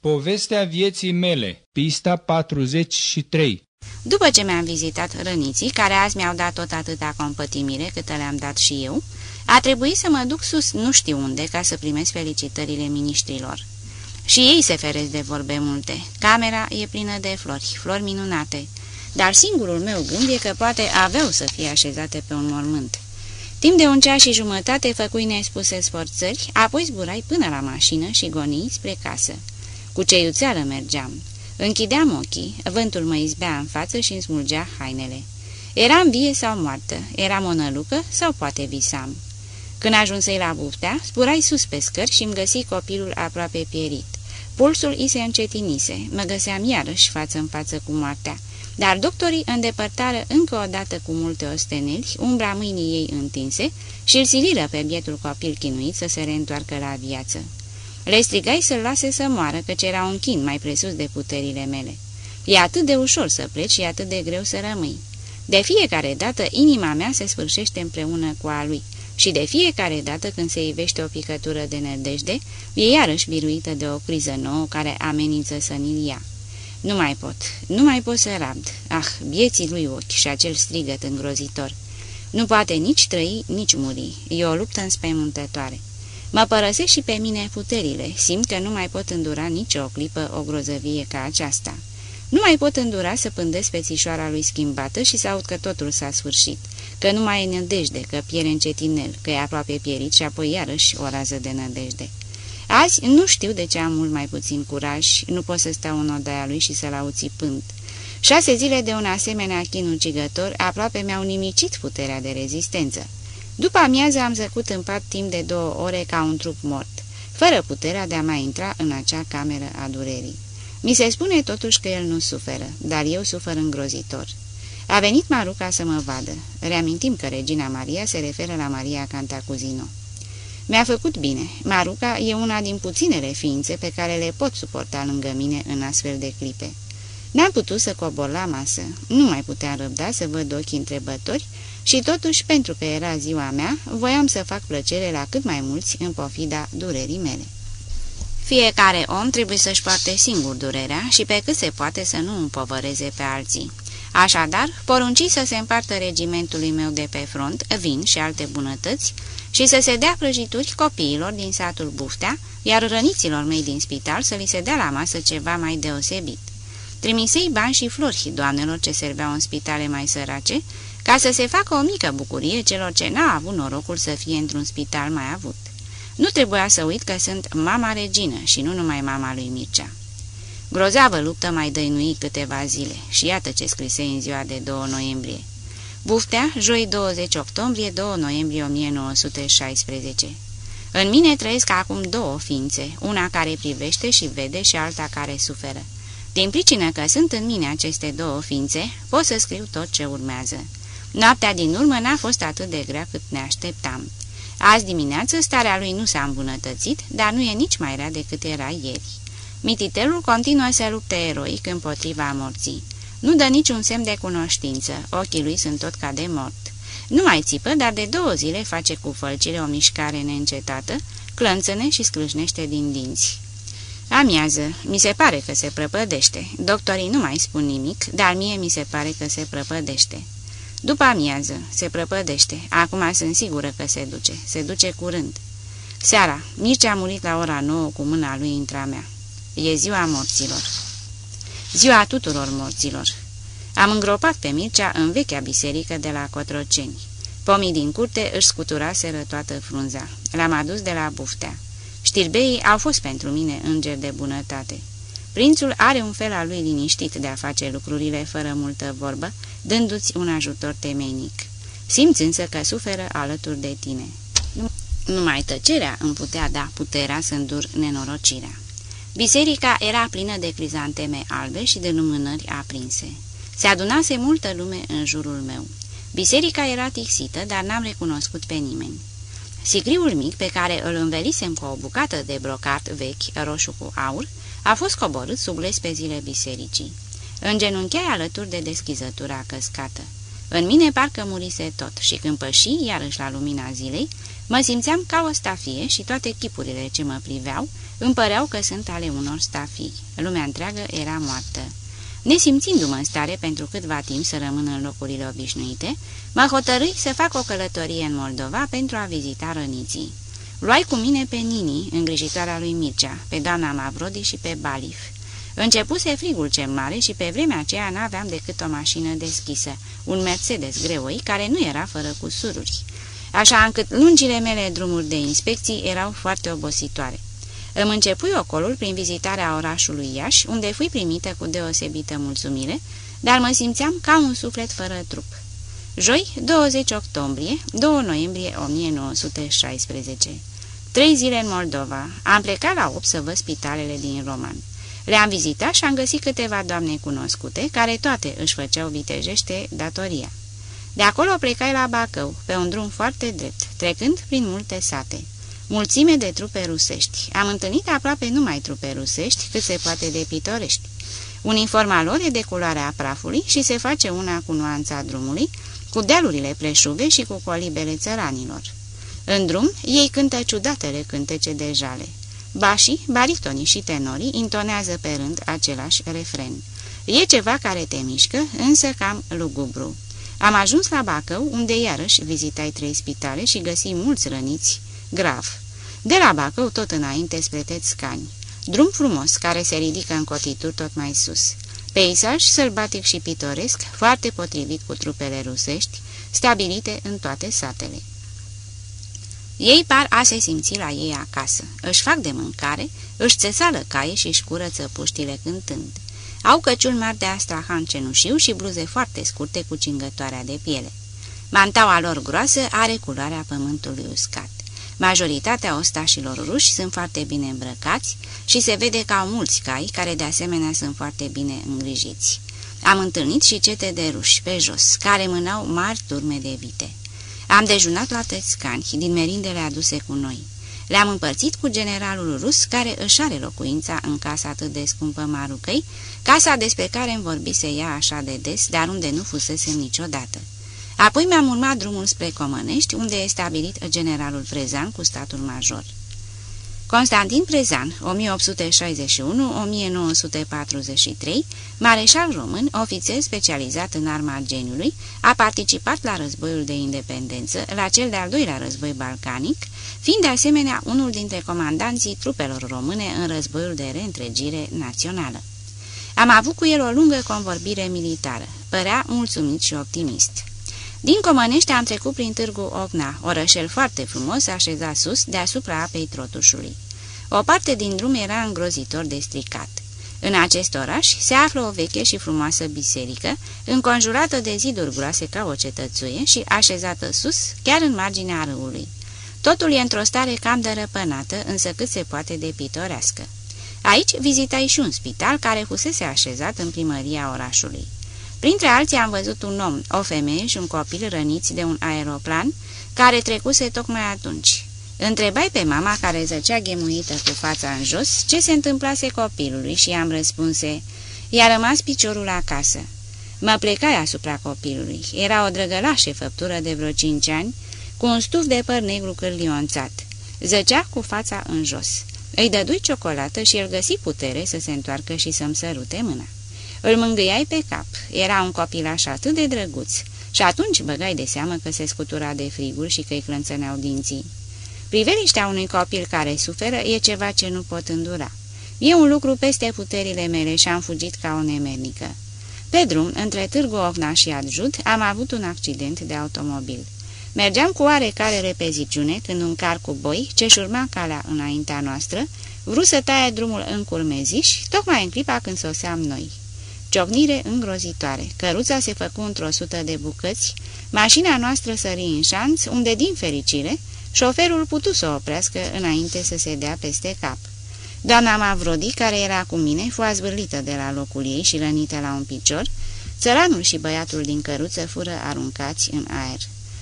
Povestea vieții mele, pista 43 După ce mi-am vizitat răniții, care azi mi-au dat tot atâta compătimire cât le-am dat și eu, a trebuit să mă duc sus nu știu unde ca să primesc felicitările miniștrilor. Și ei se feresc de vorbe multe. Camera e plină de flori, flori minunate, dar singurul meu gând e că poate aveau să fie așezate pe un mormânt. Timp de un ceas și jumătate făcui nespuse sforțări, apoi zburai până la mașină și gonii spre casă. Cu ce iuțeală mergeam. Închideam ochii, vântul mă izbea în față și îmi smulgea hainele. Eram vie sau moartă, eram o nălucă sau poate visam. Când ajunsei la buftea, spurai sus pe scări și îmi găsi copilul aproape pierit. Pulsul i se încetinise, mă găseam iarăși față în față cu moartea, dar doctorii îndepărtară încă o dată cu multe osteneli umbra mâinii ei întinse și îl siliră pe bietul copil chinuit să se reîntoarcă la viață. Le strigai să-l lase să moară, căci era un chin mai presus de puterile mele. E atât de ușor să pleci și atât de greu să rămâi. De fiecare dată, inima mea se sfârșește împreună cu a lui și de fiecare dată când se ivește o picătură de nădejde, e iarăși biruită de o criză nouă care amenință să ni ia. Nu mai pot, nu mai pot să rabd. Ah, vieții lui ochi și acel strigăt îngrozitor. Nu poate nici trăi, nici muri. E o luptă înspăimântătoare. Mă părăsesc și pe mine puterile, simt că nu mai pot îndura nici o clipă o grozăvie ca aceasta. Nu mai pot îndura să pândesc pe țișoara lui schimbată și să aud că totul s-a sfârșit, că nu mai e nădejde, că piere încetinel, că e aproape pierit și apoi iarăși o rază de nădejde. Azi nu știu de ce am mult mai puțin curaj, nu pot să stau în odaia lui și să-l aud țipând. Șase zile de un asemenea chin ucigător aproape mi-au nimicit puterea de rezistență. După amiază am zăcut în pat timp de două ore ca un trup mort, fără puterea de a mai intra în acea cameră a durerii. Mi se spune totuși că el nu suferă, dar eu sufăr îngrozitor. A venit Maruca să mă vadă. Reamintim că Regina Maria se referă la Maria Cantacuzino. Mi-a făcut bine. Maruca e una din puținele ființe pe care le pot suporta lângă mine în astfel de clipe. N-am putut să cobor la masă. Nu mai puteam răbda să văd ochii întrebători și totuși, pentru că era ziua mea, voiam să fac plăcere la cât mai mulți în pofida durerii mele. Fiecare om trebuie să-și poarte singur durerea și pe cât se poate să nu împovăreze pe alții. Așadar, porunci să se împartă regimentului meu de pe front vin și alte bunătăți și să se dea prăjituri copiilor din satul Buftea, iar răniților mei din spital să li se dea la masă ceva mai deosebit. Trimisei bani și flori doamnelor ce serveau în spitale mai sărace, ca să se facă o mică bucurie celor ce n-au avut norocul să fie într-un spital mai avut. Nu trebuia să uit că sunt mama regină și nu numai mama lui Mircea. Grozavă luptă mai dăinui câteva zile și iată ce scrise în ziua de 2 noiembrie. Buftea, joi 20 octombrie 2 noiembrie 1916 În mine trăiesc acum două ființe, una care privește și vede și alta care suferă. Din pricină că sunt în mine aceste două ființe, pot să scriu tot ce urmează. Noaptea din urmă n-a fost atât de grea cât ne așteptam. Azi dimineață starea lui nu s-a îmbunătățit, dar nu e nici mai rea decât era ieri. Mititelul continuă să lupte eroic împotriva morții. Nu dă niciun semn de cunoștință, ochii lui sunt tot ca de mort. Nu mai țipă, dar de două zile face cu fălcile o mișcare neîncetată, clănțăne și sclâșnește din dinți. Amiază, mi se pare că se prăpădește. Doctorii nu mai spun nimic, dar mie mi se pare că se prăpădește. După amiază, se prăpădește. Acum sunt sigură că se duce. Se duce curând. Seara, Mircea a murit la ora nouă cu mâna lui intra mea. E ziua morților. Ziua tuturor morților. Am îngropat pe Mircea în vechea biserică de la Cotroceni. Pomii din curte își scuturaseră toată frunza. L-am adus de la buftea. Știrbeii au fost pentru mine îngeri de bunătate. Prințul are un fel al lui liniștit de a face lucrurile fără multă vorbă, dându-ți un ajutor temeinic. Simți însă că suferă alături de tine. Numai tăcerea îmi putea da puterea să îndur nenorocirea. Biserica era plină de crizanteme albe și de lumânări aprinse. Se adunase multă lume în jurul meu. Biserica era tixită, dar n-am recunoscut pe nimeni. Sigriul mic, pe care îl învelisem cu o bucată de brocat vechi, roșu cu aur, a fost coborât sub lespezile bisericii. Îngenuncheai alături de deschizătura căscată. În mine parcă murise tot și când păși, iarăși la lumina zilei, mă simțeam ca o stafie și toate chipurile ce mă priveau îmi păreau că sunt ale unor stafii. Lumea întreagă era moartă. Nesimțindu-mă în stare pentru câtva timp să rămân în locurile obișnuite, mă hotărâi să fac o călătorie în Moldova pentru a vizita răniții. Luai cu mine pe Nini, îngrijitoarea lui Mircea, pe doamna Mavrodi și pe Balif. Începuse frigul cel mare și pe vremea aceea n-aveam decât o mașină deschisă, un Mercedes greoi care nu era fără cusururi. Așa încât lungile mele drumuri de inspecții erau foarte obositoare. Îmi începui ocolul prin vizitarea orașului Iași, unde fui primită cu deosebită mulțumire, dar mă simțeam ca un suflet fără trup. Joi, 20 octombrie, 2 noiembrie 1916 Trei zile în Moldova. Am plecat la 8 să văd spitalele din Roman. Le-am vizitat și am găsit câteva doamne cunoscute, care toate își făceau vitejește datoria. De acolo plecai la Bacău, pe un drum foarte drept, trecând prin multe sate. Mulțime de trupe rusești. Am întâlnit aproape numai trupe rusești, cât se poate de pitorești. Uniforma lor e de culoarea prafului și se face una cu nuanța drumului, cu dealurile preșuve și cu colibele țăranilor. În drum, ei cântă ciudatele cântece de jale. Bașii, baritonii și tenorii intonează pe rând același refren. E ceva care te mișcă, însă cam lugubru. Am ajuns la Bacău, unde iarăși vizitai trei spitale și găsi mulți răniți, grav. De la Bacău tot înainte spre Tețcani. Drum frumos, care se ridică în cotituri tot mai sus. Peisaj sălbatic și pitoresc, foarte potrivit cu trupele rusești, stabilite în toate satele. Ei par a se simți la ei acasă. Își fac de mâncare, își țesală caie și își curăță puștile cântând. Au căciul mari de astrahan cenușiu și bluze foarte scurte cu cingătoarea de piele. Mantaua lor groasă are culoarea pământului uscat. Majoritatea ostașilor ruși sunt foarte bine îmbrăcați și se vede că au mulți cai care de asemenea sunt foarte bine îngrijiți. Am întâlnit și cete de ruși pe jos, care mânau mari turme de vite. Am dejunat la Tățcani, din merindele aduse cu noi. Le-am împărțit cu generalul rus, care își are locuința în casa atât de scumpă Marucăi, casa despre care îmi vorbise ea așa de des, dar unde nu fusese niciodată. Apoi mi-am urmat drumul spre Comănești, unde e stabilit generalul Prezan cu statul major. Constantin Prezan, 1861-1943, mareșal român, ofițer specializat în arma geniului, a participat la războiul de independență, la cel de-al doilea război balcanic, fiind de asemenea unul dintre comandanții trupelor române în războiul de reîntregire națională. Am avut cu el o lungă convorbire militară, părea mulțumit și optimist. Din Comănești am trecut prin Târgu Ocna, orășel foarte frumos așezat sus, deasupra apei Trotușului. O parte din drum era îngrozitor de stricat. În acest oraș se află o veche și frumoasă biserică, înconjurată de ziduri groase ca o cetățuie și așezată sus, chiar în marginea râului. Totul e într-o stare cam de răpănată, însă cât se poate de pitorească. Aici vizitai și un spital care fusese așezat în primăria orașului. Printre alții am văzut un om, o femeie și un copil răniți de un aeroplan, care trecuse tocmai atunci. Întrebai pe mama, care zăcea ghemuită cu fața în jos, ce se întâmplase copilului și am răspunse, i-a rămas piciorul acasă. Mă plecai asupra copilului. Era o drăgălașă făptură de vreo cinci ani, cu un stuf de păr negru cârlionțat. Zăcea cu fața în jos. Îi dădui ciocolată și el găsi putere să se întoarcă și să-mi sărute mâna. Îl mângâiai pe cap. Era un copilaș atât de drăguț. Și atunci băgai de seamă că se scutura de friguri și că îi clănțăneau dinții. Priveliștea unui copil care suferă e ceva ce nu pot îndura. E un lucru peste puterile mele și am fugit ca o nemernică. Pe drum, între Târgu Ocna și Adjut, am avut un accident de automobil. Mergeam cu oarecare repeziciune când un car cu boi, ce-și urma calea înaintea noastră, vrut să taie drumul în curmeziș, tocmai în clipa când soseam noi. Ciocnire îngrozitoare. Căruța se făcu într-o sută de bucăți, mașina noastră sări în șanț, unde, din fericire, șoferul putu să oprească înainte să se dea peste cap. Doamna Mavrodi, care era cu mine, fu azvârlită de la locul ei și rănită la un picior, țăranul și băiatul din căruță fură aruncați în aer.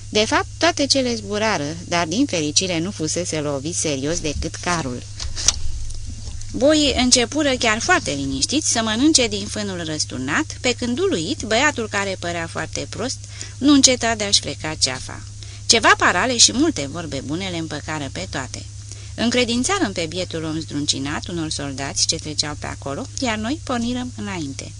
De fapt, toate cele zburară, dar din fericire nu fusese lovit serios decât carul. Boii începură chiar foarte liniștiți să mănânce din fânul răsturnat, pe când uluit, băiatul care părea foarte prost, nu înceta de a-și freca ceafa. Ceva parale și multe vorbe bune le împăcară pe toate. Încredințarăm pe bietul om zdruncinat unor soldați ce treceau pe acolo, iar noi pornirăm înainte.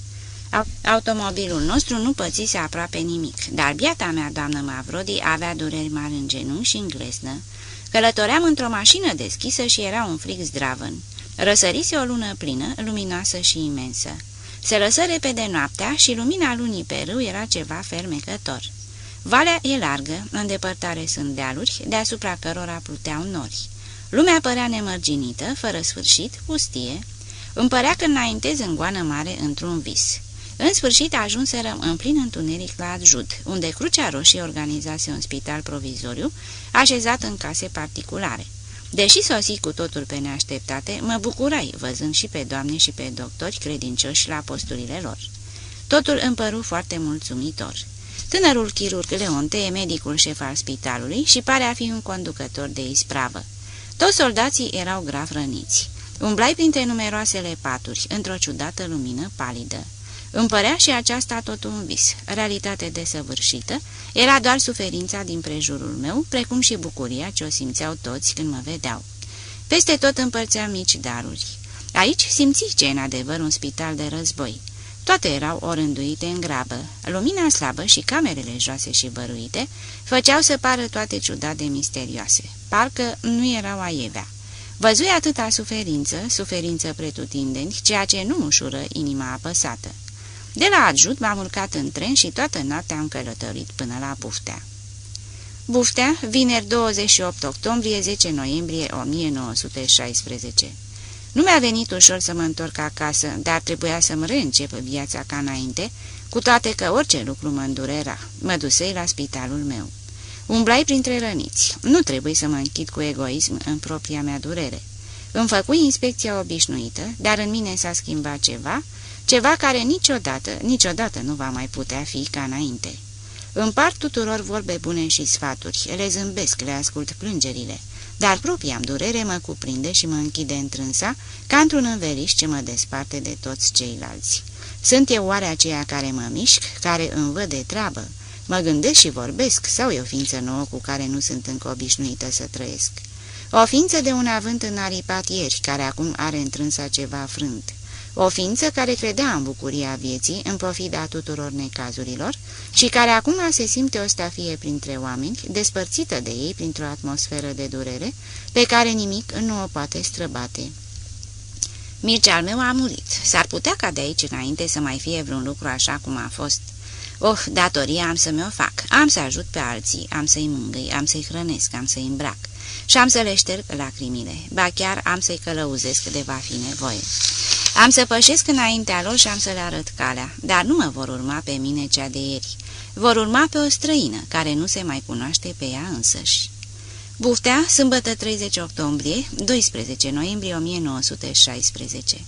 Automobilul nostru nu pățise aproape nimic, dar biata mea, doamnă Mavrodi, avea dureri mari în genunchi și în glesnă. Călătoream într-o mașină deschisă și era un frig zdravăn. Răsărise o lună plină, luminoasă și imensă. Se lăsă repede noaptea și lumina lunii pe râu era ceva fermecător. Valea e largă, în depărtare sunt dealuri, deasupra cărora pluteau nori. Lumea părea nemărginită, fără sfârșit, pustie. Îmi părea că înaintez în goană mare într-un vis. În sfârșit ajunserăm în plin întuneric la Adjud, unde Crucea Roșie organizase un spital provizoriu, așezat în case particulare. Deși sosi cu totul pe neașteptate, mă bucurai văzând și pe doamne și pe doctori credincioși la posturile lor. Totul îmi păru foarte mulțumitor. Tânărul chirurg Leonte e medicul șef al spitalului și pare a fi un conducător de ispravă. Toți soldații erau grav răniți. Umblai printre numeroasele paturi, într-o ciudată lumină palidă. Îmi părea și aceasta tot un vis, realitate desăvârșită, era doar suferința din prejurul meu, precum și bucuria ce o simțeau toți când mă vedeau. Peste tot împărțeam mici daruri. Aici simți ce în adevăr un spital de război. Toate erau orânduite în grabă. Lumina slabă și camerele joase și băruite făceau să pară toate ciudat de misterioase. Parcă nu erau aievea. Văzui atâta suferință, suferință pretutindeni, ceea ce nu ușură inima apăsată. De la adjut m-am urcat în tren și toată noaptea am călătorit până la Buftea. Buftea, vineri 28 octombrie 10 noiembrie 1916 Nu mi-a venit ușor să mă întorc acasă, dar trebuia să-mi reîncep viața ca înainte, cu toate că orice lucru mă îndurera. Mă dusei la spitalul meu. Umblai printre răniți. Nu trebuie să mă închid cu egoism în propria mea durere. Îmi făcui inspecția obișnuită, dar în mine s-a schimbat ceva ceva care niciodată, niciodată nu va mai putea fi ca înainte. Împart tuturor vorbe bune și sfaturi, le zâmbesc, le ascult plângerile, dar propria durere mă cuprinde și mă închide întrânsa ca într-un înveliș ce mă desparte de toți ceilalți. Sunt eu oare aceea care mă mișc, care îmi văd de treabă? Mă gândesc și vorbesc sau e o ființă nouă cu care nu sunt încă obișnuită să trăiesc? O ființă de un avânt înaripat ieri, care acum are întrânsa ceva frânt o ființă care credea în bucuria vieții, în pofida tuturor necazurilor și care acum se simte o stafie printre oameni, despărțită de ei printr-o atmosferă de durere, pe care nimic nu o poate străbate. Mircea al meu a murit. S-ar putea ca de aici înainte să mai fie vreun lucru așa cum a fost. Oh, datoria am să mi-o fac. Am să ajut pe alții, am să-i mângâi, am să-i hrănesc, am să-i îmbrac. Și am să le șterg lacrimile. Ba chiar am să-i călăuzesc de va fi nevoie. Am să pășesc înaintea lor și am să le arăt calea, dar nu mă vor urma pe mine cea de ieri. Vor urma pe o străină, care nu se mai cunoaște pe ea însăși. Buftea, sâmbătă 30 octombrie, 12 noiembrie 1916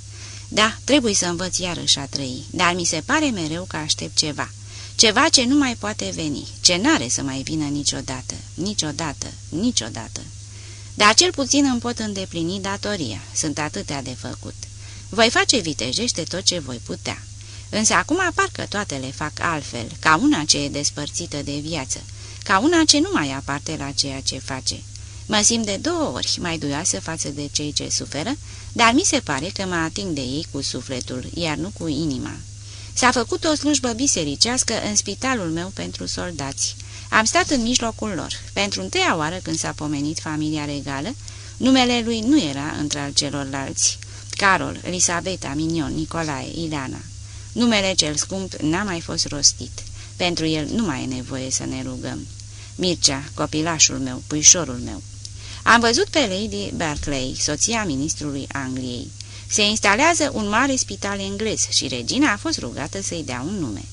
Da, trebuie să învăț iarăși a trăi, dar mi se pare mereu că aștept ceva. Ceva ce nu mai poate veni, ce n-are să mai vină niciodată, niciodată, niciodată. Dar cel puțin îmi pot îndeplini datoria, sunt atâtea de făcut. Voi face vitejește tot ce voi putea. Însă acum parcă toate le fac altfel, ca una ce e despărțită de viață, ca una ce nu mai aparte la ceea ce face. Mă simt de două ori mai duioasă față de cei ce suferă, dar mi se pare că mă ating de ei cu sufletul, iar nu cu inima. S-a făcut o slujbă bisericească în spitalul meu pentru soldați. Am stat în mijlocul lor. Pentru întâia oară când s-a pomenit familia regală, numele lui nu era între al celorlalți. Carol, Elisabeta, Minion, Nicolae, Ileana. Numele cel scump n-a mai fost rostit. Pentru el nu mai e nevoie să ne rugăm. Mircea, copilașul meu, puișorul meu. Am văzut pe Lady Berkeley, soția ministrului Angliei. Se instalează un mare spital englez și regina a fost rugată să-i dea un nume.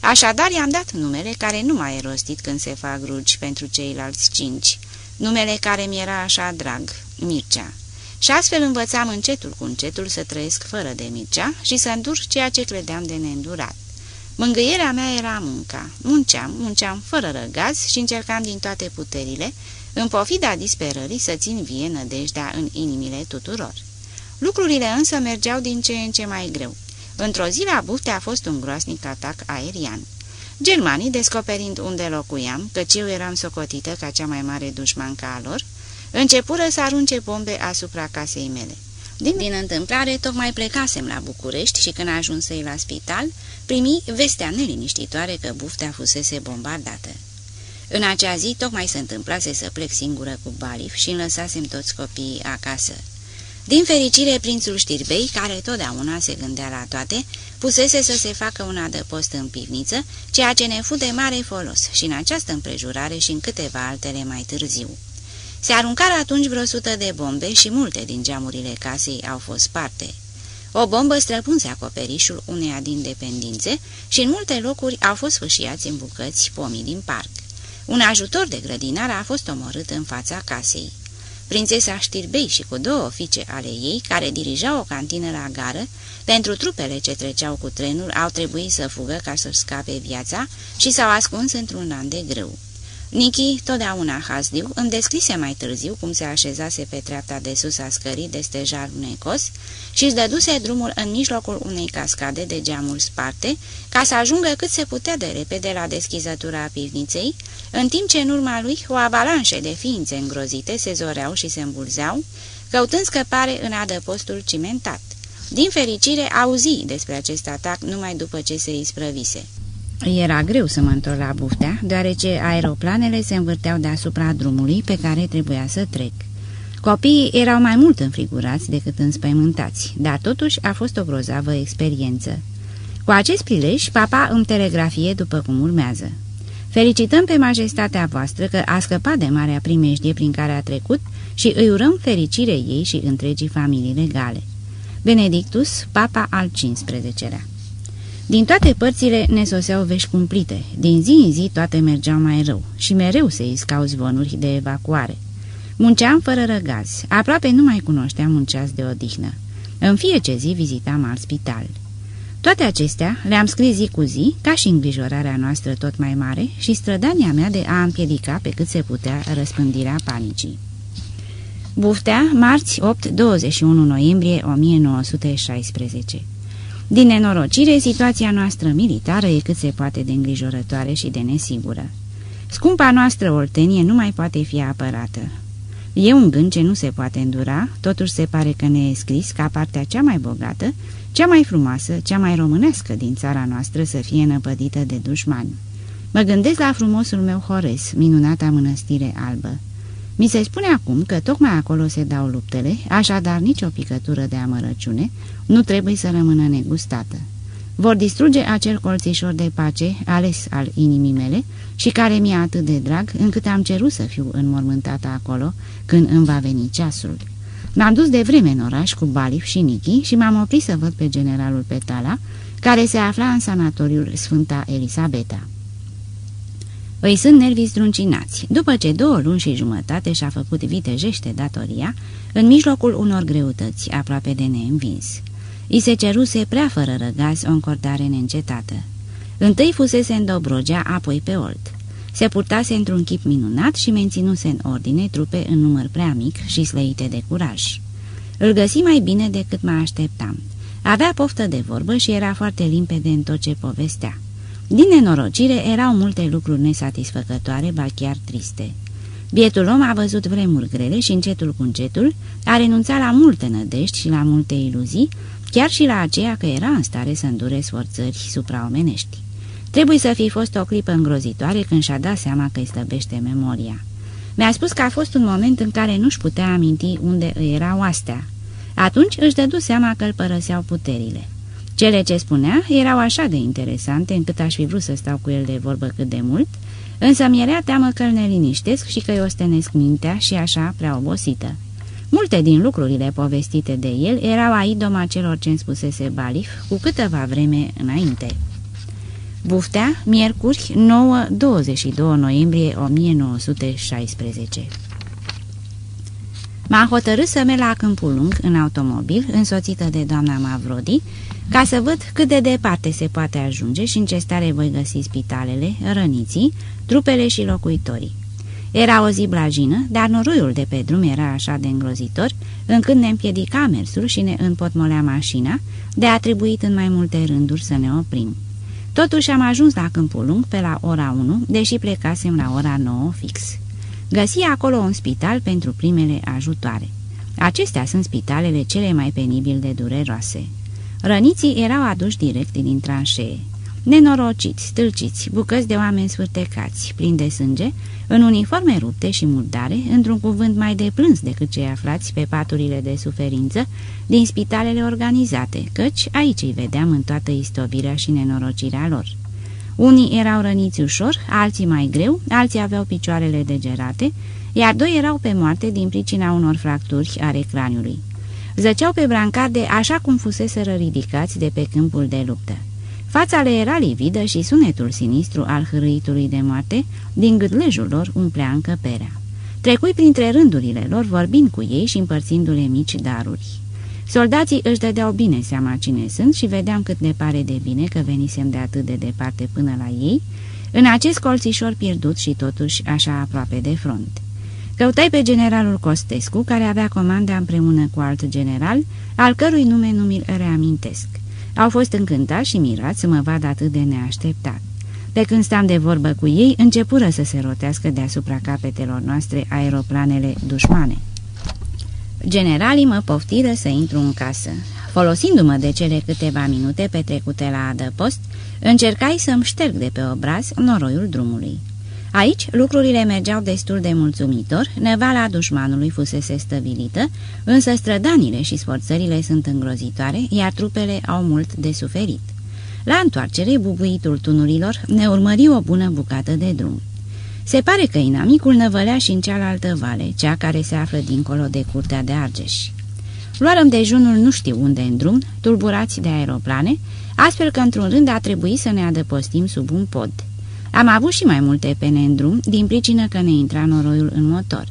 Așadar i-am dat numele care nu mai e rostit când se fac rugi pentru ceilalți cinci, numele care mi era așa drag, Mircea. Și astfel învățam încetul cu încetul să trăiesc fără de Mircea și să îndur ceea ce credeam de neîndurat. Mângâierea mea era munca. Munceam, munceam fără răgaz și încercam din toate puterile, în pofida disperării, să țin vie nădejdea în inimile tuturor. Lucrurile însă mergeau din ce în ce mai greu. Într-o zi la bufte a fost un groasnic atac aerian. Germanii, descoperind unde locuiam, căci eu eram socotită ca cea mai mare dușmancă a lor, începură să arunce bombe asupra casei mele. Din, din întâmplare, tocmai plecasem la București și când ajunsei la spital, primi vestea neliniștitoare că buftea fusese bombardată. În acea zi, tocmai se întâmplase să plec singură cu Balif și lăsasem toți copiii acasă. Din fericire, prințul Știrbei, care totdeauna se gândea la toate, pusese să se facă un adăpost în pivniță, ceea ce ne fu de mare folos și în această împrejurare și în câteva altele mai târziu. Se aruncară atunci vreo sută de bombe și multe din geamurile casei au fost sparte. O bombă străpunse acoperișul uneia din dependințe și în multe locuri au fost fâșiați în bucăți pomii din parc. Un ajutor de grădinar a fost omorât în fața casei. Prințesa Știrbei și cu două fiice ale ei, care dirijau o cantină la gară, pentru trupele ce treceau cu trenul, au trebuit să fugă ca să-și scape viața și s-au ascuns într-un an de grâu. Nichi, totdeauna hazdiu, îmi descrise mai târziu cum se așezase pe treapta de sus a scării de stejar unecos și își dăduse drumul în mijlocul unei cascade de geamuri sparte, ca să ajungă cât se putea de repede la deschizătura pivniței, în timp ce în urma lui o avalanșă de ființe îngrozite se zoreau și se îmbulzeau, căutând scăpare în adăpostul cimentat. Din fericire, auzi despre acest atac numai după ce se isprăvise. Era greu să mă întorc la buftea, deoarece aeroplanele se învârteau deasupra drumului pe care trebuia să trec. Copiii erau mai mult înfrigurați decât înspăimântați, dar totuși a fost o grozavă experiență. Cu acest prilej, papa îmi telegrafie după cum urmează. Felicităm pe majestatea voastră că a scăpat de marea primejdie prin care a trecut și îi urăm fericire ei și întregii familii legale. Benedictus, papa al XV-lea din toate părțile ne soseau vești cumplite. Din zi în zi toate mergeau mai rău și mereu se iscau zvonuri de evacuare. Munceam fără răgaz, aproape nu mai cunoșteam un ceas de odihnă. În fiecare zi vizitam alt spital. Toate acestea le-am scris zi cu zi, ca și îngrijorarea noastră tot mai mare și strădania mea de a împiedica pe cât se putea răspândirea panicii. Buftea, marți 8-21 noiembrie 1916 din nenorocire, situația noastră militară e cât se poate de îngrijorătoare și de nesigură. Scumpa noastră oltenie nu mai poate fi apărată. E un gând ce nu se poate îndura, totuși se pare că ne e scris ca partea cea mai bogată, cea mai frumoasă, cea mai românească din țara noastră să fie năpădită de dușmani. Mă gândesc la frumosul meu Hores, minunata mănăstire albă. Mi se spune acum că tocmai acolo se dau luptele, așadar nicio picătură de amărăciune nu trebuie să rămână negustată. Vor distruge acel colțișor de pace, ales al inimii mele, și care mi-e atât de drag, încât am cerut să fiu înmormântată acolo, când îmi va veni ceasul. M-am dus de vreme în oraș cu Balif și Nichi și m-am oprit să văd pe generalul Petala, care se afla în sanatoriul Sfânta Elisabeta. Îi sunt nervii zdruncinați. După ce două luni și jumătate și-a făcut vitejește datoria, în mijlocul unor greutăți aproape de neînvins. I se ceruse prea fără răgaz o încordare neîncetată. Întâi fusese în Dobrogea, apoi pe Olt. Se purtase într-un chip minunat și menținuse în ordine trupe în număr prea mic și slăite de curaj. Îl găsi mai bine decât mă așteptam. Avea poftă de vorbă și era foarte limpede în tot ce povestea. Din nenorocire erau multe lucruri nesatisfăcătoare, ba chiar triste. Bietul om a văzut vremuri grele și încetul cu încetul a renunțat la multe nădești și la multe iluzii, chiar și la aceea că era în stare să îndure sforțări supraomenești. Trebuie să fi fost o clipă îngrozitoare când și-a dat seama că îi slăbește memoria. Mi-a spus că a fost un moment în care nu-și putea aminti unde îi era oastea. Atunci își dădu seama că îl părăseau puterile. Cele ce spunea erau așa de interesante încât aș fi vrut să stau cu el de vorbă cât de mult, însă mi era teamă că îl neliniștesc și că îi ostenesc mintea și așa prea obosită. Multe din lucrurile povestite de el erau a idoma celor ce-mi spusese Balif cu câteva vreme înainte. Buftea, miercuri, 9-22 noiembrie 1916 M-am hotărât să merg la Câmpul Lung în automobil, însoțită de doamna Mavrodi, ca să văd cât de departe se poate ajunge și în ce stare voi găsi spitalele, răniții, trupele și locuitorii. Era o zi blajină, dar noroiul de pe drum era așa de îngrozitor, încât ne împiedica mersul și ne împotmolea mașina, de a trebuit în mai multe rânduri să ne oprim. Totuși am ajuns la Câmpul Lung pe la ora 1, deși plecasem la ora 9 fix. Găsi acolo un spital pentru primele ajutoare. Acestea sunt spitalele cele mai penibil de dureroase. Răniții erau aduși direct din tranșee. Nenorociți, stâlciți, bucăți de oameni sfârtecați, plini de sânge, în uniforme rupte și murdare, într-un cuvânt mai deplâns decât cei aflați pe paturile de suferință din spitalele organizate, căci aici îi vedeam în toată istovirea și nenorocirea lor. Unii erau răniți ușor, alții mai greu, alții aveau picioarele degerate, iar doi erau pe moarte din pricina unor fracturi ale craniului. Zăceau pe brancarde așa cum fuseseră ridicați de pe câmpul de luptă. Fața le era lividă și sunetul sinistru al hârâitului de moarte din gâtlejul lor umplea încăperea. Trecui printre rândurile lor vorbind cu ei și împărțindu-le mici daruri. Soldații își dădeau bine seama cine sunt și vedeam cât ne pare de bine că venisem de atât de departe până la ei, în acest colțișor pierdut și totuși așa aproape de front. Căutai pe generalul Costescu, care avea comanda împreună cu alt general, al cărui nume nu mi-l reamintesc. Au fost încântați și mirați să mă vadă atât de neașteptat. Pe când stam de vorbă cu ei, începură să se rotească deasupra capetelor noastre aeroplanele dușmane. Generalii mă poftiră să intru în casă. Folosindu-mă de cele câteva minute petrecute la adăpost, încercai să-mi șterg de pe obraz noroiul drumului. Aici lucrurile mergeau destul de mulțumitor, nevala dușmanului fusese stăvilită, însă strădanile și sforțările sunt îngrozitoare, iar trupele au mult de suferit. La întoarcere, bubuitul tunurilor ne urmări o bună bucată de drum. Se pare că inamicul năvălea și în cealaltă vale, cea care se află dincolo de curtea de Argeș. Luarăm dejunul nu știu unde în drum, tulburați de aeroplane, astfel că într-un rând a trebuit să ne adăpostim sub un pod. Am avut și mai multe pene în drum, din pricină că ne intra noroiul în motor.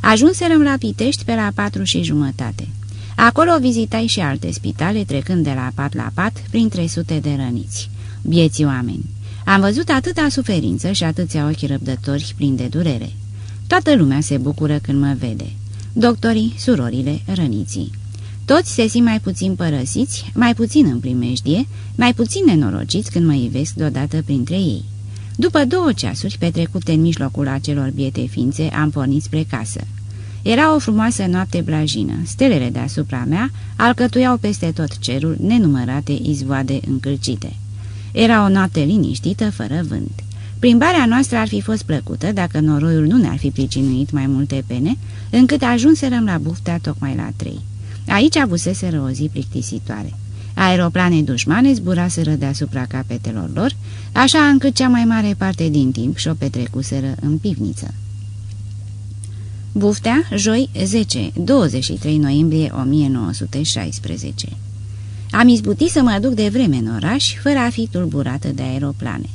Ajunserăm la Pitești pe la patru și jumătate. Acolo vizitai și alte spitale, trecând de la pat la pat, prin sute de răniți. Bieți oameni! Am văzut atâta suferință și atâția ochi răbdători plini de durere. Toată lumea se bucură când mă vede. Doctorii, surorile, răniții. Toți se simt mai puțin părăsiți, mai puțin în primejdie, mai puțin nenorociți când mă ivesc deodată printre ei. După două ceasuri petrecute în mijlocul acelor biete ființe, am pornit spre casă. Era o frumoasă noapte blajină. Stelele deasupra mea alcătuiau peste tot cerul nenumărate izvoade încălcite. Era o noapte liniștită, fără vânt. Plimbarea noastră ar fi fost plăcută dacă noroiul nu ne-ar fi pricinuit mai multe pene, încât ajunserăm la buftea tocmai la trei. Aici avuseseră o zi plictisitoare. Aeroplane dușmane zburaseră deasupra capetelor lor, așa încât cea mai mare parte din timp și-o petrecuseră în pivniță. Buftea, joi 10-23 noiembrie 1916 Am izbutit să mă duc de vreme în oraș, fără a fi tulburată de aeroplane.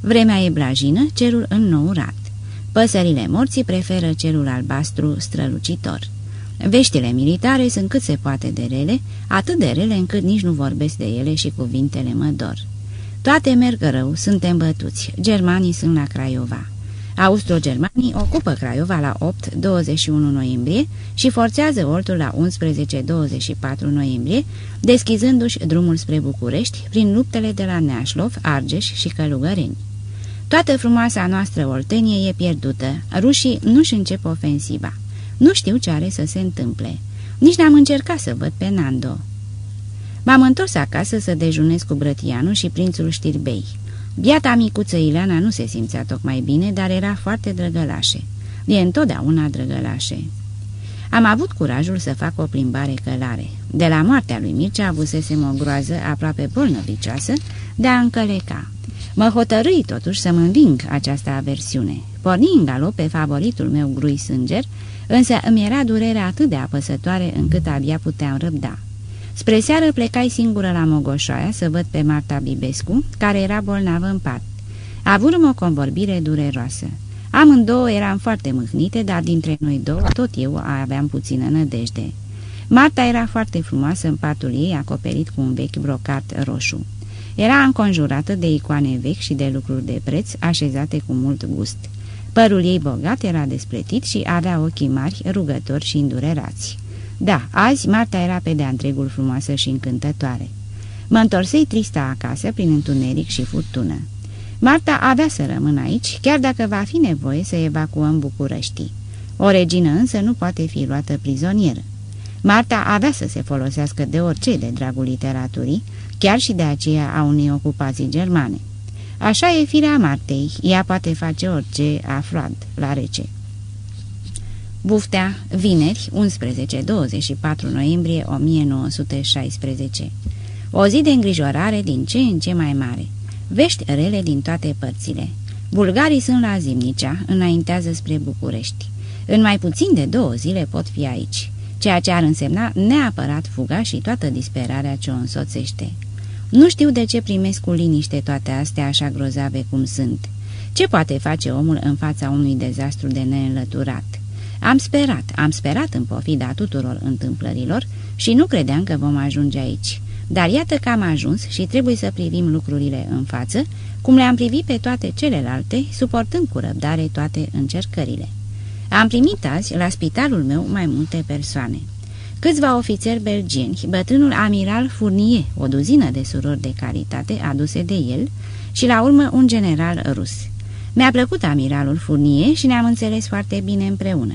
Vremea e blajină, cerul înnourat. Păsările morții preferă cerul albastru strălucitor. Veștile militare sunt cât se poate de rele, atât de rele încât nici nu vorbesc de ele și cuvintele mă dor. Toate merg rău, suntem bătuți, germanii sunt la Craiova. Austro-germanii ocupă Craiova la 8-21 noiembrie și forțează Oltul la 11-24 noiembrie, deschizându-și drumul spre București prin luptele de la Neașlov, Argeș și Călugăreni. Toată frumoasa noastră Oltenie e pierdută, rușii nu-și încep ofensiva. Nu știu ce are să se întâmple. Nici n-am încercat să văd pe Nando. M-am întors acasă să dejunez cu Brătianu și prințul Știrbei. Biata micuță Ileana nu se simțea tocmai bine, dar era foarte drăgălașe. E întotdeauna drăgălașe. Am avut curajul să fac o plimbare călare. De la moartea lui Mircea avusesem o groază aproape bolnăvicioasă de a încăleca. Mă hotărâi totuși să-mi înving această aversiune. Porni în galop pe favoritul meu grui sânger, însă îmi era durerea atât de apăsătoare încât abia puteam răbda. Spre seară plecai singură la Mogoșoaia să văd pe Marta Bibescu, care era bolnavă în pat. Avurăm o convorbire dureroasă. Amândouă eram foarte mâhnite, dar dintre noi două tot eu aveam puțină nădejde. Marta era foarte frumoasă în patul ei, acoperit cu un vechi brocat roșu. Era înconjurată de icoane vechi și de lucruri de preț, așezate cu mult gust. Părul ei bogat era despletit și avea ochii mari, rugători și îndurerați. Da, azi Marta era pe de-a întregul frumoasă și încântătoare. Mă întorsei trista acasă prin întuneric și furtună. Marta avea să rămână aici, chiar dacă va fi nevoie să evacuăm Bucureștii. O regină însă nu poate fi luată prizonieră. Marta avea să se folosească de orice de dragul literaturii, chiar și de aceea a unei ocupații germane. Așa e firea Martei, ea poate face orice aflat la rece. Buftea, vineri, 11-24 noiembrie 1916 O zi de îngrijorare din ce în ce mai mare. Vești rele din toate părțile. Bulgarii sunt la Zimnicea, înaintează spre București. În mai puțin de două zile pot fi aici, ceea ce ar însemna neapărat fuga și toată disperarea ce o însoțește. Nu știu de ce primesc cu liniște toate astea așa grozave cum sunt. Ce poate face omul în fața unui dezastru de neînlăturat? Am sperat, am sperat în pofida tuturor întâmplărilor și nu credeam că vom ajunge aici. Dar iată că am ajuns și trebuie să privim lucrurile în față, cum le-am privit pe toate celelalte, suportând cu răbdare toate încercările. Am primit azi la spitalul meu mai multe persoane. Câțiva ofițeri belgieni, bătrânul amiral Fournier, o duzină de surori de caritate aduse de el și la urmă un general rus. Mi-a plăcut amiralul Fournier și ne-am înțeles foarte bine împreună.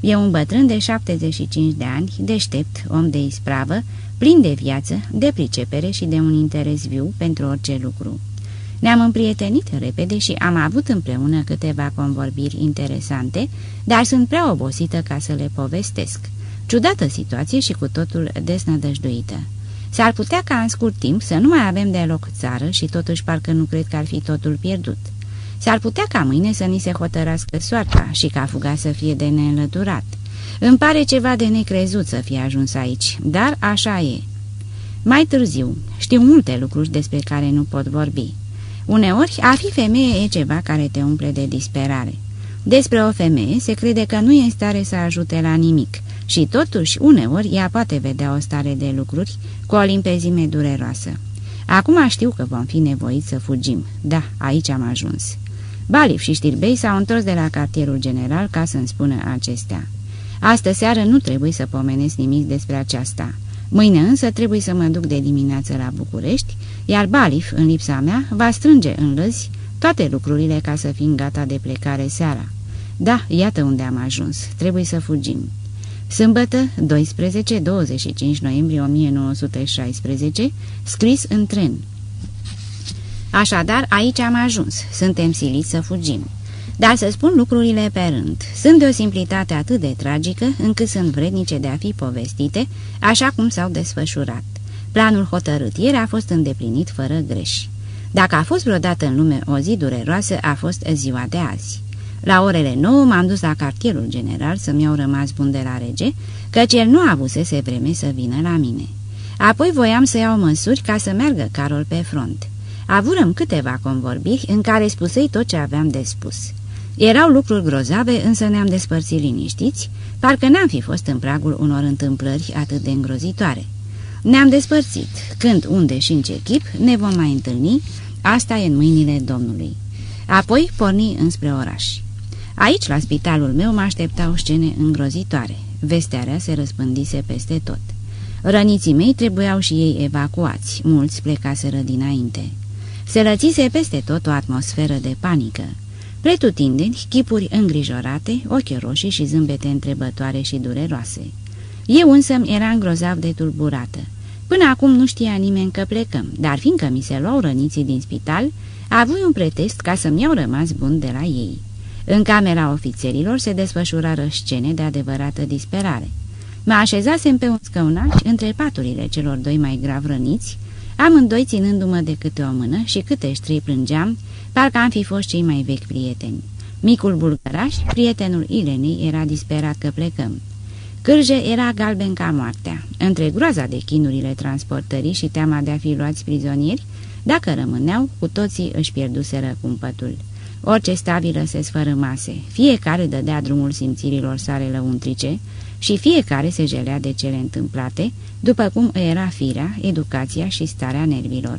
E un bătrân de 75 de ani, deștept, om de ispravă, plin de viață, de pricepere și de un interes viu pentru orice lucru. Ne-am împrietenit repede și am avut împreună câteva convorbiri interesante, dar sunt prea obosită ca să le povestesc. Ciudată situație și cu totul desnădăjduită. S-ar putea ca în scurt timp să nu mai avem deloc țară și totuși parcă nu cred că ar fi totul pierdut. S-ar putea ca mâine să ni se hotărască soarta și ca fuga să fie de neînlăturat. Îmi pare ceva de necrezut să fie ajuns aici, dar așa e. Mai târziu, știu multe lucruri despre care nu pot vorbi. Uneori, a fi femeie e ceva care te umple de disperare. Despre o femeie se crede că nu e în stare să ajute la nimic și totuși uneori ea poate vedea o stare de lucruri cu o limpezime dureroasă. Acum știu că vom fi nevoiți să fugim. Da, aici am ajuns. Balif și Știrbei s-au întors de la cartierul general ca să-mi spună acestea. Astă seară nu trebuie să pomenesc nimic despre aceasta. Mâine însă trebuie să mă duc de dimineață la București, iar Balif, în lipsa mea, va strânge în lăzi toate lucrurile ca să fim gata de plecare seara. Da, iată unde am ajuns. Trebuie să fugim. Sâmbătă, 12-25 noiembrie 1916, scris în tren. Așadar, aici am ajuns. Suntem siliți să fugim. Dar să spun lucrurile pe rând. Sunt de o simplitate atât de tragică, încât sunt vrednice de a fi povestite, așa cum s-au desfășurat. Planul hotărât ieri a fost îndeplinit fără greș. Dacă a fost vreodată în lume o zi dureroasă, a fost ziua de azi. La orele 9 m-am dus la cartierul general să-mi iau rămas bun de la rege, căci el nu avusese vreme să vină la mine. Apoi voiam să iau măsuri ca să meargă Carol pe front. Avurăm câteva convorbiri în care spusei tot ce aveam de spus. Erau lucruri grozave, însă ne-am despărțit liniștiți, parcă n-am fi fost în pragul unor întâmplări atât de îngrozitoare. Ne-am despărțit. Când, unde și în ce chip ne vom mai întâlni, asta e în mâinile Domnului. Apoi porni înspre oraș. Aici, la spitalul meu, mă așteptau scene îngrozitoare. Vestea se răspândise peste tot. Răniții mei trebuiau și ei evacuați, mulți plecaseră dinainte. Se rățise peste tot o atmosferă de panică. Pretutindeni, chipuri îngrijorate, ochi roșii și zâmbete întrebătoare și dureroase. Eu însă eram grozav de tulburată. Până acum nu știa nimeni că plecăm, dar fiindcă mi se luau răniții din spital, a avut un pretext ca să-mi iau rămas bun de la ei. În camera ofițerilor se desfășurară scene de adevărată disperare. Mă așezasem pe un scăunaș între paturile celor doi mai grav răniți, amândoi ținându-mă de câte o mână și câte trei plângeam, parcă am fi fost cei mai vechi prieteni. Micul bulgăraș, prietenul Ilenei, era disperat că plecăm. Cârje era galben ca moartea. Între groaza de chinurile transportării și teama de a fi luați prizonieri, dacă rămâneau, cu toții își pierduseră cumpătul. Orice stabilă se sfărâmase, fiecare dădea drumul simțirilor sale lăuntrice și fiecare se jelea de cele întâmplate, după cum era firea, educația și starea nervilor.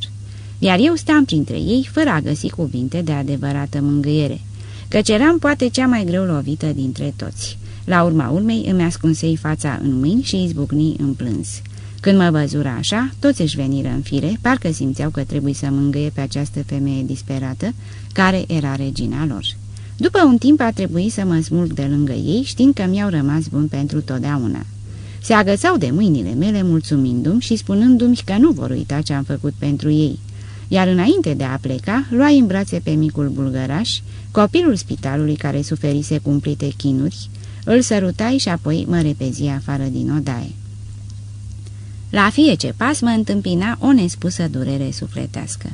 Iar eu stam printre ei fără a găsi cuvinte de adevărată mângâiere, căci eram poate cea mai greu lovită dintre toți. La urma urmei îmi ascunsei fața în mâini și izbucni în plâns. Când mă văzură așa, toți își veniră în fire, parcă simțeau că trebuie să mângâie pe această femeie disperată, care era regina lor. După un timp a trebuit să mă smulg de lângă ei, știind că mi-au rămas bun pentru totdeauna. Se agățau de mâinile mele, mulțumindu-mi și spunându-mi că nu vor uita ce am făcut pentru ei. Iar înainte de a pleca, luai în brațe pe micul bulgăraș, copilul spitalului care suferise cumplite chinuri, îl sărutai și apoi mă repezi afară din odaie. La fie ce pas mă întâmpina o nespusă durere sufletească.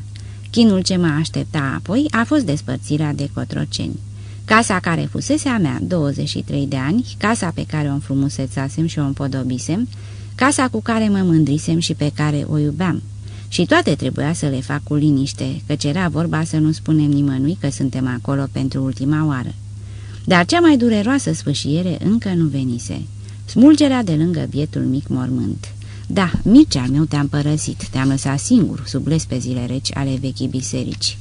Chinul ce mă aștepta apoi a fost despărțirea de cotroceni. Casa care fusese a mea 23 de ani, casa pe care o înfrumusețasem și o împodobisem, casa cu care mă mândrisem și pe care o iubeam. Și toate trebuia să le fac cu liniște, căci era vorba să nu spunem nimănui că suntem acolo pentru ultima oară. Dar cea mai dureroasă sfâșiere încă nu venise. Smulgerea de lângă bietul mic mormânt. Da, Mircea meu te-am părăsit, te-am lăsat singur sub lespezile reci ale vechii biserici.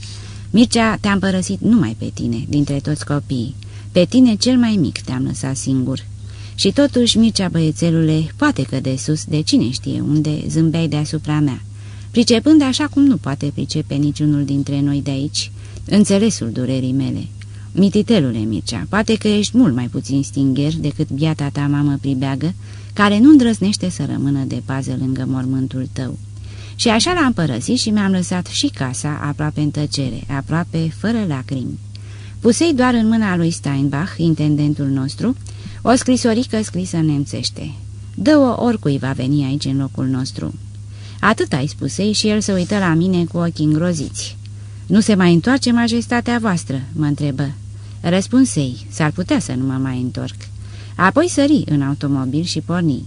Mircea te-am părăsit numai pe tine, dintre toți copiii. Pe tine cel mai mic te-am lăsat singur. Și totuși, Mircea băiețelule, poate că de sus, de cine știe unde, zâmbeai deasupra mea. Pricepând așa cum nu poate pricepe niciunul dintre noi de aici, înțelesul durerii mele. Mititelule Mircea, poate că ești mult mai puțin stingher decât biata ta mamă pribeagă, care nu îndrăznește să rămână de pază lângă mormântul tău. Și așa l-am părăsit și mi-am lăsat și casa aproape în tăcere, aproape fără lacrimi. Pusei doar în mâna lui Steinbach, intendentul nostru, o scrisorică scrisă în nemțește. Dă-o oricui va veni aici în locul nostru. Atât ai spusei și el se uită la mine cu ochii îngroziți. Nu se mai întoarce majestatea voastră?" mă întrebă. Răspunsei, s-ar putea să nu mă mai întorc. Apoi sări în automobil și porni.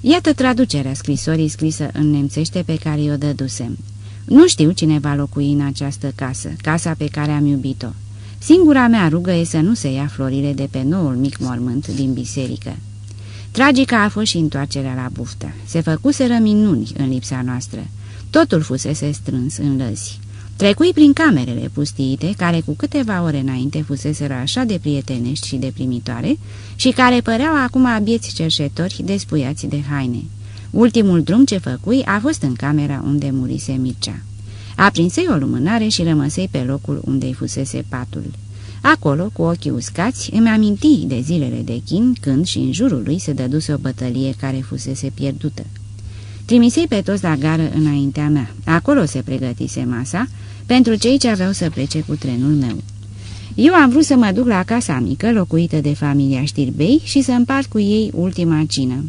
Iată traducerea scrisorii scrisă în nemțește pe care i-o dădusem. Nu știu cine va locui în această casă, casa pe care am iubit-o. Singura mea rugă e să nu se ia florile de pe noul mic mormânt din biserică. Tragica a fost și întoarcerea la buftă. Se făcuseră minuni în lipsa noastră. Totul fusese strâns în lăzi. Trecui prin camerele pustiite, care cu câteva ore înainte fuseseră așa de prietenești și de primitoare și care păreau acum abieți cerșetori despuiați de haine. Ultimul drum ce făcui a fost în camera unde murise Mircea. Aprinsei o lumânare și rămăsei pe locul unde-i fusese patul. Acolo, cu ochii uscați, îmi aminti de zilele de chin, când și în jurul lui se dăduse o bătălie care fusese pierdută. Trimisei pe toți la gară înaintea mea. Acolo se pregătise masa pentru cei ce aveau să plece cu trenul meu. Eu am vrut să mă duc la casa mică, locuită de familia Știrbei, și să împart cu ei ultima cină.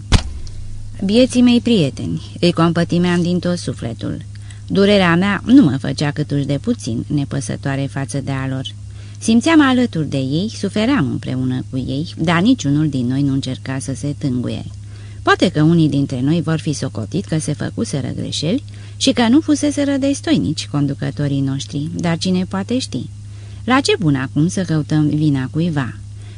Bieții mei prieteni, îi compătimeam din tot sufletul. Durerea mea nu mă făcea câtuși de puțin nepăsătoare față de a lor. Simțeam alături de ei, sufeream împreună cu ei, dar niciunul din noi nu încerca să se tânguie. Poate că unii dintre noi vor fi socotit că se făcuseră greșeli și că nu fuseseră destoinici conducătorii noștri, dar cine poate ști? La ce bun acum să căutăm vina cuiva?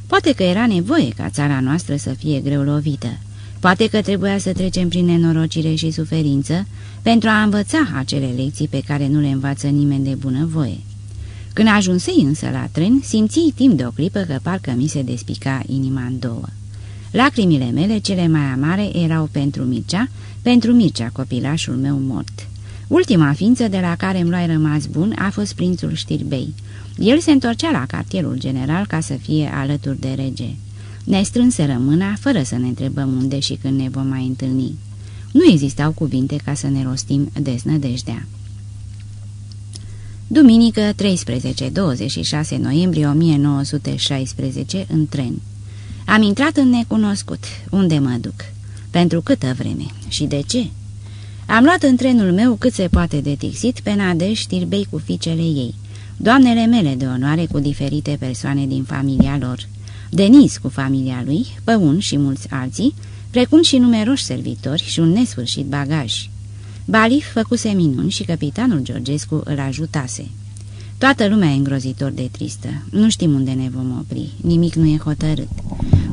Poate că era nevoie ca țara noastră să fie greu lovită. Poate că trebuia să trecem prin nenorocire și suferință pentru a învăța acele lecții pe care nu le învață nimeni de bună voie. Când ajunsei însă la tren, simți timp de o clipă că parcă mi se despica inima în două. Lacrimile mele cele mai amare erau pentru Mircea, pentru Mircea, copilașul meu mort. Ultima ființă de la care îmi luai rămas bun a fost prințul Știrbei. El se întorcea la cartierul general ca să fie alături de rege. Ne strânse rămâna, fără să ne întrebăm unde și când ne vom mai întâlni. Nu existau cuvinte ca să ne rostim deznădejdea. Duminică 13-26 noiembrie 1916 în tren. Am intrat în necunoscut. Unde mă duc? Pentru câtă vreme? Și de ce? Am luat în trenul meu cât se poate de tixit pe Nadej Știrbei cu fiicele ei, doamnele mele de onoare cu diferite persoane din familia lor, Denis cu familia lui, Păun și mulți alții, precum și numeroși servitori și un nesfârșit bagaj. Balif făcuse minuni și capitanul Georgescu îl ajutase. Toată lumea e îngrozitor de tristă. Nu știm unde ne vom opri. Nimic nu e hotărât.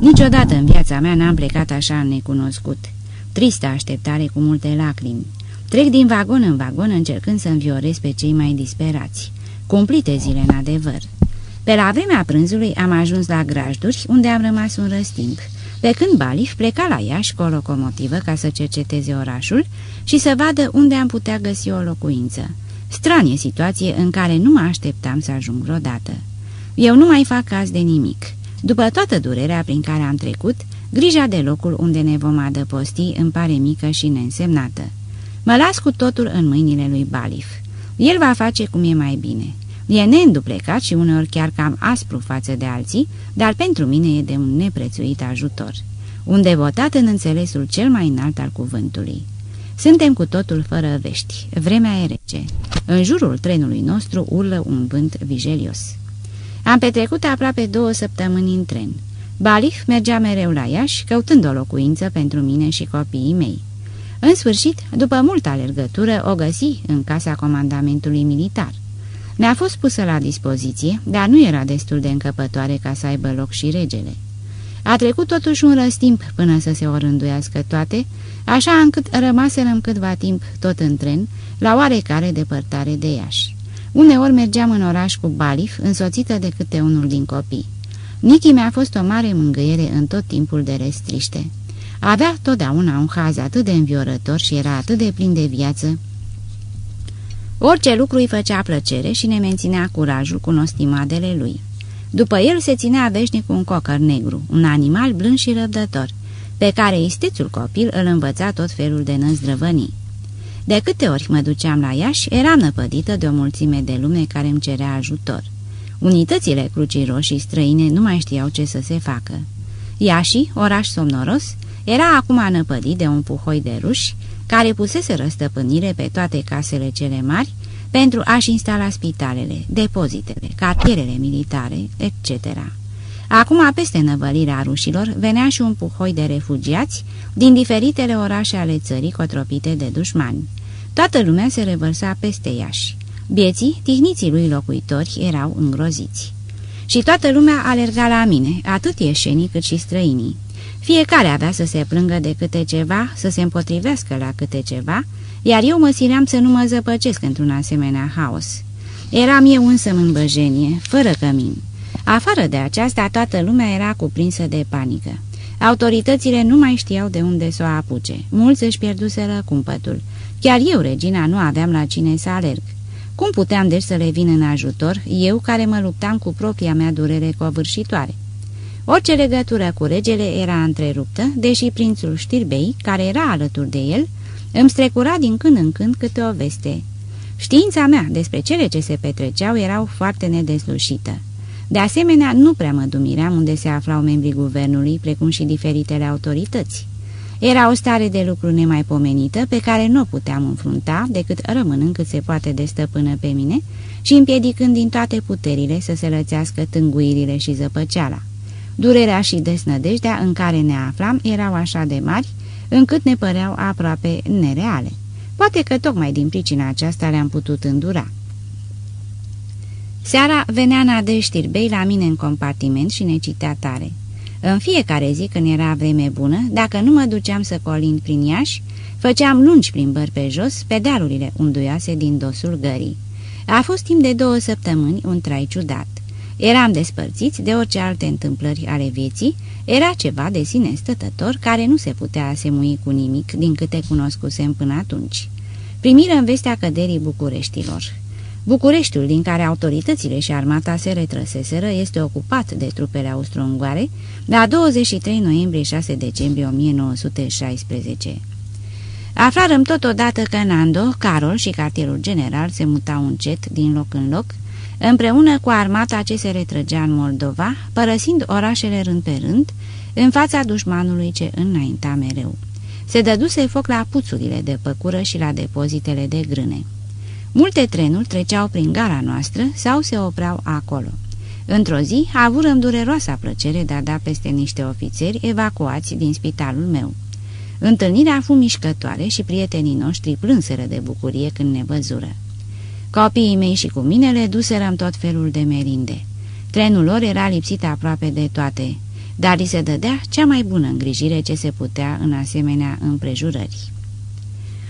Niciodată în viața mea n-am plecat așa necunoscut. Tristă așteptare cu multe lacrimi. Trec din vagon în vagon încercând să înviorez pe cei mai disperați. Cumplite zile în adevăr. Pe la vremea prânzului am ajuns la grajduri, unde am rămas un răstimp, pe când Balif pleca la Iași cu o locomotivă ca să cerceteze orașul și să vadă unde am putea găsi o locuință. Stranie situație în care nu mă așteptam să ajung vreodată. Eu nu mai fac caz de nimic. După toată durerea prin care am trecut, grija de locul unde ne vom adăposti îmi pare mică și neînsemnată. Mă las cu totul în mâinile lui Balif. El va face cum e mai bine. E neînduplecat și uneori chiar cam aspru față de alții, dar pentru mine e de un neprețuit ajutor. Un devotat în înțelesul cel mai înalt al cuvântului. Suntem cu totul fără vești. Vremea e rece. În jurul trenului nostru urlă un vânt vigelios. Am petrecut aproape două săptămâni în tren. Balif mergea mereu la Iași, căutând o locuință pentru mine și copiii mei. În sfârșit, după multă alergătură, o găsi în casa comandamentului militar. Mi-a fost pusă la dispoziție, dar nu era destul de încăpătoare ca să aibă loc și regele. A trecut totuși un răstimp până să se orânduiască toate, așa încât rămaserăm câtva timp tot în tren, la oarecare depărtare de Iași. Uneori mergeam în oraș cu Balif, însoțită de câte unul din copii. Nichi mi-a fost o mare mângâiere în tot timpul de restriște. Avea totdeauna un haz atât de înviorător și era atât de plin de viață. Orice lucru îi făcea plăcere și ne menținea curajul cu nostimadele lui. După el se ținea veșnic un cocăr negru, un animal blând și răbdător, pe care istețul copil îl învăța tot felul de năzdrăvănii. De câte ori mă duceam la Iași, eram năpădită de o mulțime de lume care îmi cerea ajutor. Unitățile Crucii Roșii străine nu mai știau ce să se facă. Iași, oraș somnoros, era acum năpădit de un puhoi de ruși, care pusese răstăpânire pe toate casele cele mari pentru a-și instala spitalele, depozitele, cartierele militare, etc. Acum, peste năvălirea rușilor, venea și un puhoi de refugiați din diferitele orașe ale țării cotropite de dușmani. Toată lumea se revărsa peste Iași. Bieții, tihniții lui locuitori, erau îngroziți. Și toată lumea alerga la mine, atât ieșenii cât și străinii. Fiecare avea să se plângă de câte ceva, să se împotrivească la câte ceva, iar eu mă sileam să nu mă zăpăcesc într-un asemenea haos. Eram eu însă în băjenie, fără cămin. Afară de aceasta, toată lumea era cuprinsă de panică. Autoritățile nu mai știau de unde să o apuce. Mulți își pierduseră cumpătul. Chiar eu, regina, nu aveam la cine să alerg. Cum puteam deci să le vin în ajutor, eu care mă luptam cu propria mea durere covârșitoare? Orice legătură cu regele era întreruptă, deși prințul Știrbei, care era alături de el, îmi strecura din când în când câte o veste. Știința mea despre cele ce se petreceau erau foarte nedeslușită. De asemenea, nu prea mă dumiream unde se aflau membrii guvernului, precum și diferitele autorități. Era o stare de lucru nemaipomenită pe care nu o puteam înfrunta decât rămânând cât se poate de stăpână pe mine și împiedicând din toate puterile să se lățească tânguirile și zăpăceala. Durerea și desnădejdea în care ne aflam erau așa de mari, încât ne păreau aproape nereale. Poate că tocmai din pricina aceasta le-am putut îndura. Seara venea Nade Știrbei la mine în compartiment și ne citea tare. În fiecare zi, când era vreme bună, dacă nu mă duceam să colind prin Iași, făceam lungi plimbări pe jos, pe dealurile unduioase din dosul gării. A fost timp de două săptămâni un trai ciudat. Eram despărțiți de orice alte întâmplări ale vieții, era ceva de sine stătător care nu se putea asemui cu nimic din câte cunoscusem până atunci. Primiră vestea căderii Bucureștilor. Bucureștiul, din care autoritățile și armata se retrăseseră, este ocupat de trupele austro-ungoare la 23 noiembrie-6 decembrie 1916. Aflarăm totodată că Nando, Carol și cartierul general se mutau încet din loc în loc, împreună cu armata ce se retrăgea în Moldova, părăsind orașele rând pe rând, în fața dușmanului ce înainta mereu. Se dăduse foc la puțurile de păcură și la depozitele de grâne. Multe trenuri treceau prin gara noastră sau se opreau acolo. Într-o zi avurăm dureroasa plăcere de a da peste niște ofițeri evacuați din spitalul meu. Întâlnirea a fost mișcătoare și prietenii noștri plânseră de bucurie când ne văzură. Copiii mei și cu mine le duserăm tot felul de merinde. Trenul lor era lipsit aproape de toate, dar li se dădea cea mai bună îngrijire ce se putea în asemenea împrejurări.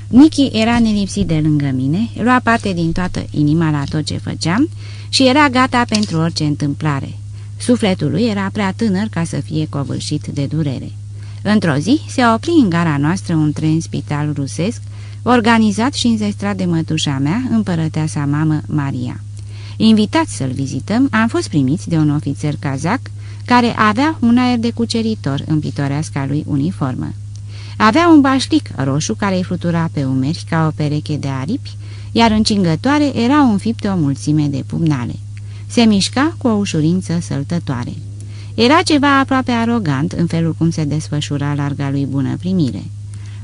Nichi era nelipsit de lângă mine, lua parte din toată inima la tot ce făceam și era gata pentru orice întâmplare. Sufletul lui era prea tânăr ca să fie covârșit de durere. Într-o zi se opri în gara noastră un tren spital rusesc, organizat și înzestrat de mătușa mea, împărăteasa mamă Maria. Invitați să-l vizităm, am fost primiți de un ofițer cazac care avea un aer de cuceritor în pitoreasca lui uniformă. Avea un bașlic roșu care îi flutura pe umeri ca o pereche de aripi, iar încingătoare era un fipt o mulțime de pumnale. Se mișca cu o ușurință săltătoare. Era ceva aproape arogant în felul cum se desfășura larga lui bună primire.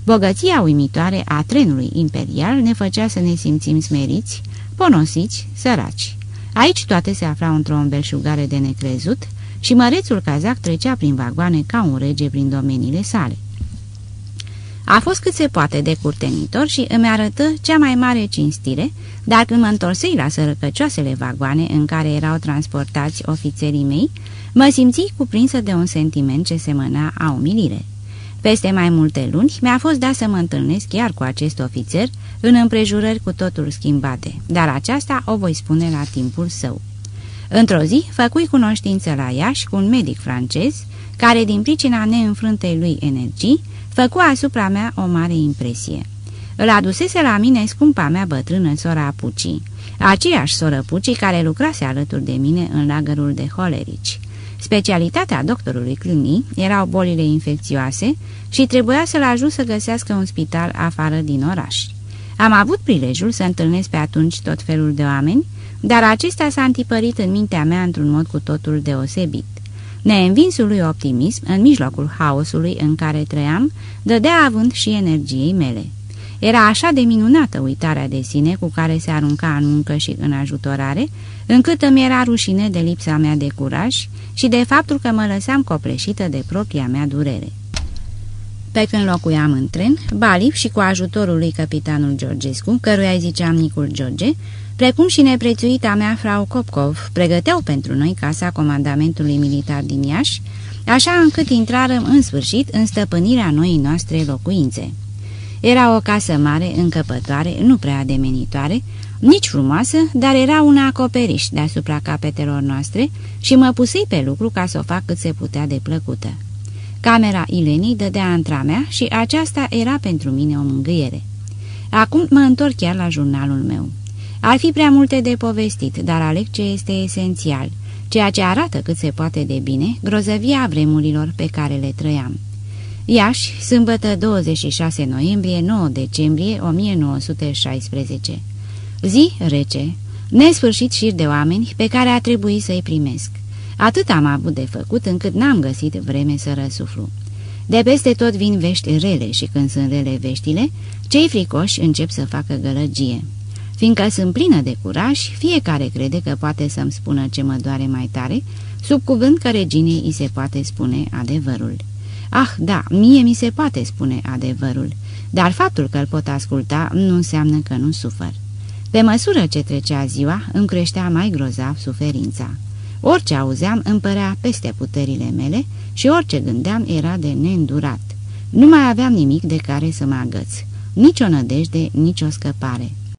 Bogăția uimitoare a trenului imperial ne făcea să ne simțim smeriți, ponosiți, săraci. Aici toate se aflau într-o îmbelșugare de necrezut și mărețul cazac trecea prin vagoane ca un rege prin domeniile sale. A fost cât se poate de curtenitor și îmi arătă cea mai mare cinstire, dar când mă întorsei la sărăcăcioasele vagoane în care erau transportați ofițerii mei, mă simți cuprinsă de un sentiment ce semăna a umilire. Peste mai multe luni mi-a fost dat să mă întâlnesc chiar cu acest ofițer în împrejurări cu totul schimbate, dar aceasta o voi spune la timpul său. Într-o zi, făcui cunoștință la Iași cu un medic francez, care, din pricina neînfrântei lui energii, făcu asupra mea o mare impresie. Îl adusese la mine scumpa mea bătrână sora Pucii, aceeași soră Pucii care lucrase alături de mine în lagărul de holerici. Specialitatea doctorului Cluny erau bolile infecțioase și trebuia să-l ajut să găsească un spital afară din oraș. Am avut prilejul să întâlnesc pe atunci tot felul de oameni, dar acesta s-a antipărit în mintea mea într-un mod cu totul deosebit. Neînvinsul lui optimism, în mijlocul haosului în care trăiam, dădea avânt și energiei mele. Era așa de minunată uitarea de sine cu care se arunca în muncă și în ajutorare, încât îmi era rușine de lipsa mea de curaj și de faptul că mă lăsam copleșită de propria mea durere. Pe când locuiam în tren, Balip și cu ajutorul lui capitanul Georgescu, căruia îi ziceam Nicul George, precum și neprețuita mea frau Copcov, pregăteau pentru noi casa comandamentului militar din Iași, așa încât intrarăm în sfârșit în stăpânirea noii noastre locuințe. Era o casă mare, încăpătoare, nu prea ademenitoare, nici frumoasă, dar era una acoperiș deasupra capetelor noastre și mă pusei pe lucru ca să o fac cât se putea de plăcută. Camera Ilenii dădea întra mea și aceasta era pentru mine o mângâiere. Acum mă întorc chiar la jurnalul meu. Ar fi prea multe de povestit, dar aleg ce este esențial, ceea ce arată cât se poate de bine grozăvia vremurilor pe care le trăiam. Iași, sâmbătă 26 noiembrie, 9 decembrie 1916 Zi rece, nesfârșit șir de oameni pe care a trebuit să-i primesc. Atât am avut de făcut încât n-am găsit vreme să răsuflu. De peste tot vin vești rele și când sunt rele veștile, cei fricoși încep să facă gălăgie. Fiindcă sunt plină de curaj, fiecare crede că poate să-mi spună ce mă doare mai tare, sub cuvânt că reginei îi se poate spune adevărul. Ah, da, mie mi se poate spune adevărul, dar faptul că îl pot asculta nu înseamnă că nu sufăr. Pe măsură ce trecea ziua, îmi creștea mai grozav suferința. Orice auzeam îmi părea peste puterile mele și orice gândeam era de neîndurat. Nu mai aveam nimic de care să mă agăț, nici o nădejde, nici o scăpare.